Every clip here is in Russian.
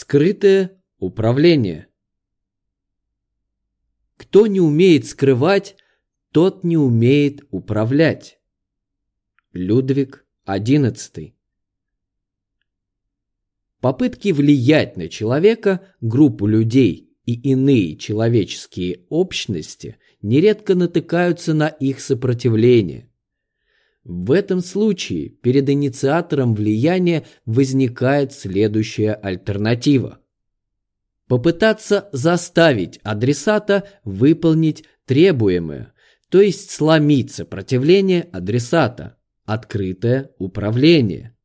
Скрытое управление. Кто не умеет скрывать, тот не умеет управлять. Людвиг XI. Попытки влиять на человека, группу людей и иные человеческие общности нередко натыкаются на их сопротивление. В этом случае перед инициатором влияния возникает следующая альтернатива. Попытаться заставить адресата выполнить требуемое, то есть сломить сопротивление адресата, открытое управление.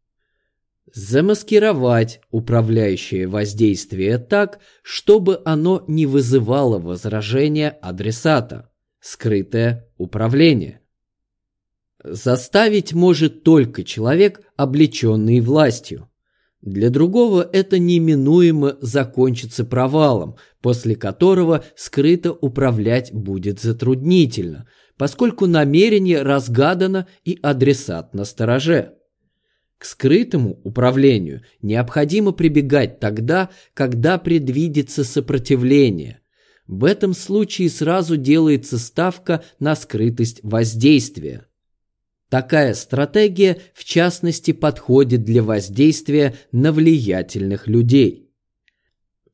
Замаскировать управляющее воздействие так, чтобы оно не вызывало возражения адресата, скрытое управление. Заставить может только человек, облеченный властью. Для другого это неминуемо закончится провалом, после которого скрыто управлять будет затруднительно, поскольку намерение разгадано и адресат на стороже. К скрытому управлению необходимо прибегать тогда, когда предвидится сопротивление. В этом случае сразу делается ставка на скрытость воздействия. Такая стратегия, в частности, подходит для воздействия на влиятельных людей.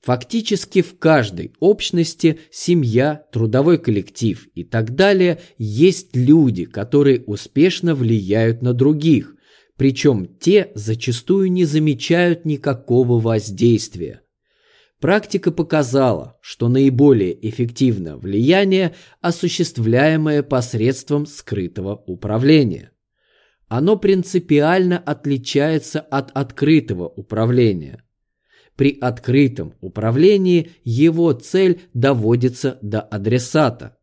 Фактически в каждой общности семья, трудовой коллектив и так далее есть люди, которые успешно влияют на других, причем те зачастую не замечают никакого воздействия. Практика показала, что наиболее эффективно влияние, осуществляемое посредством скрытого управления. Оно принципиально отличается от открытого управления. При открытом управлении его цель доводится до адресата.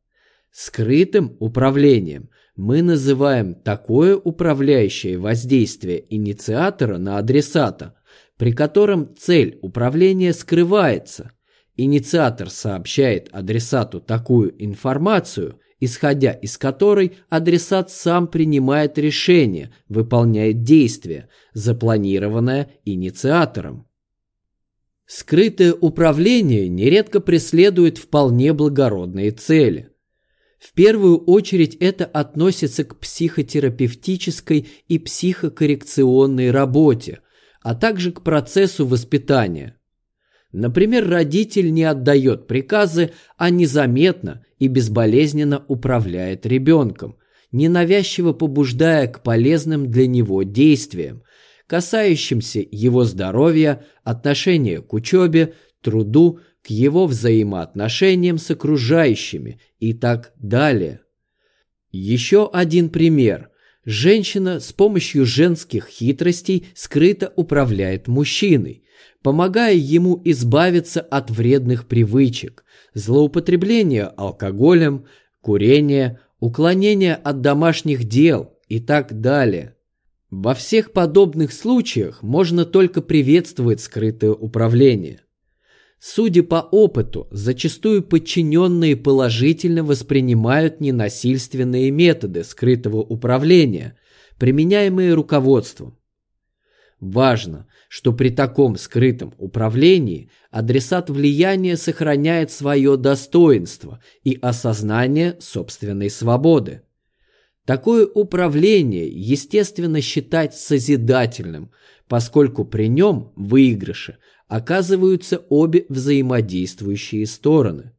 Скрытым управлением мы называем такое управляющее воздействие инициатора на адресата, при котором цель управления скрывается. Инициатор сообщает адресату такую информацию, исходя из которой адресат сам принимает решение, выполняет действие, запланированное инициатором. Скрытое управление нередко преследует вполне благородные цели – в первую очередь это относится к психотерапевтической и психокоррекционной работе, а также к процессу воспитания. Например, родитель не отдает приказы, а незаметно и безболезненно управляет ребенком, ненавязчиво побуждая к полезным для него действиям, касающимся его здоровья, отношения к учебе, труду, к его взаимоотношениям с окружающими и так далее. Еще один пример. Женщина с помощью женских хитростей скрыто управляет мужчиной, помогая ему избавиться от вредных привычек, злоупотребления алкоголем, курения, уклонения от домашних дел и так далее. Во всех подобных случаях можно только приветствовать скрытое управление. Судя по опыту, зачастую подчиненные положительно воспринимают ненасильственные методы скрытого управления, применяемые руководством. Важно, что при таком скрытом управлении адресат влияния сохраняет свое достоинство и осознание собственной свободы. Такое управление, естественно, считать созидательным, поскольку при нем выигрыши оказываются обе взаимодействующие стороны.